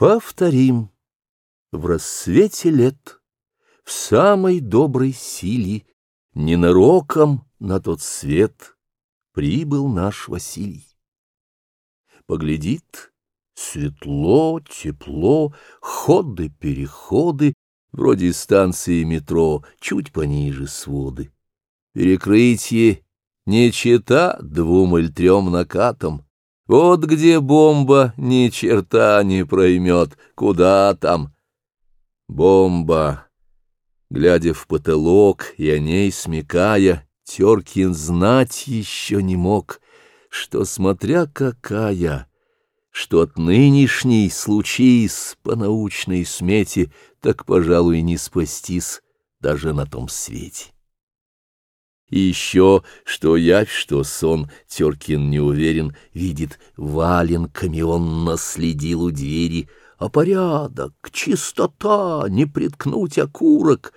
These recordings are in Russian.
Повторим. В рассвете лет, в самой доброй силе, Ненароком на тот свет прибыл наш Василий. Поглядит светло, тепло, ходы-переходы, Вроде станции метро, чуть пониже своды. Перекрытие не чита двум или трем накатом, вот где бомба ни черта не проймет, куда там. Бомба. Глядя в потолок и о ней смекая, Теркин знать еще не мог, что, смотря какая, что от нынешней случись по научной смете, так, пожалуй, не спастись даже на том свете. И еще, что явь, что сон, Теркин не уверен, видит, валенками он наследил у двери, а порядок, чистота, не приткнуть окурок.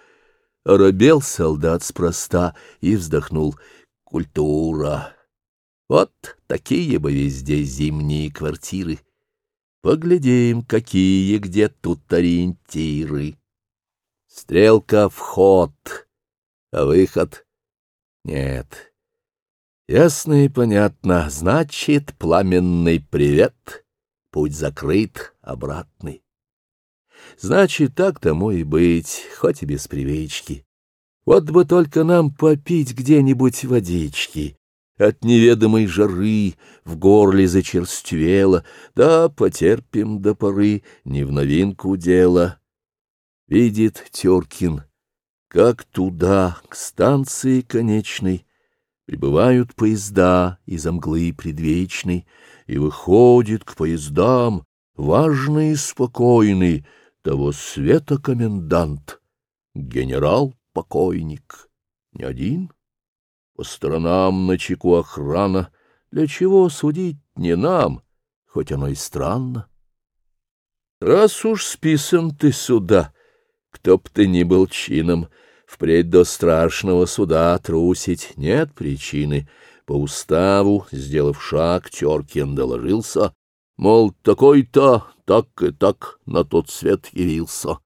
Робел солдат спроста и вздохнул. Культура. Вот такие бы везде зимние квартиры. Поглядим, какие где тут ориентиры. Стрелка — вход, а выход нет. Ясно и понятно. Значит, пламенный привет. Путь закрыт, обратный. Значит, так тому и быть, хоть и без привычки. Вот бы только нам попить где-нибудь водички. От неведомой жары в горле зачерствело, Да, потерпим до поры, не в новинку дело. Видит Теркин — как туда, к станции конечной, прибывают поезда из омглы предвечной, и выходит к поездам важный и спокойный того света комендант, генерал-покойник. Не один? По сторонам на чеку охрана, для чего судить не нам, хоть оно и странно. Раз уж списан ты сюда, — кто б ты ни был чином, впредь до страшного суда трусить нет причины. По уставу, сделав шаг, Теркин доложился, мол, такой-то, так и так на тот свет явился.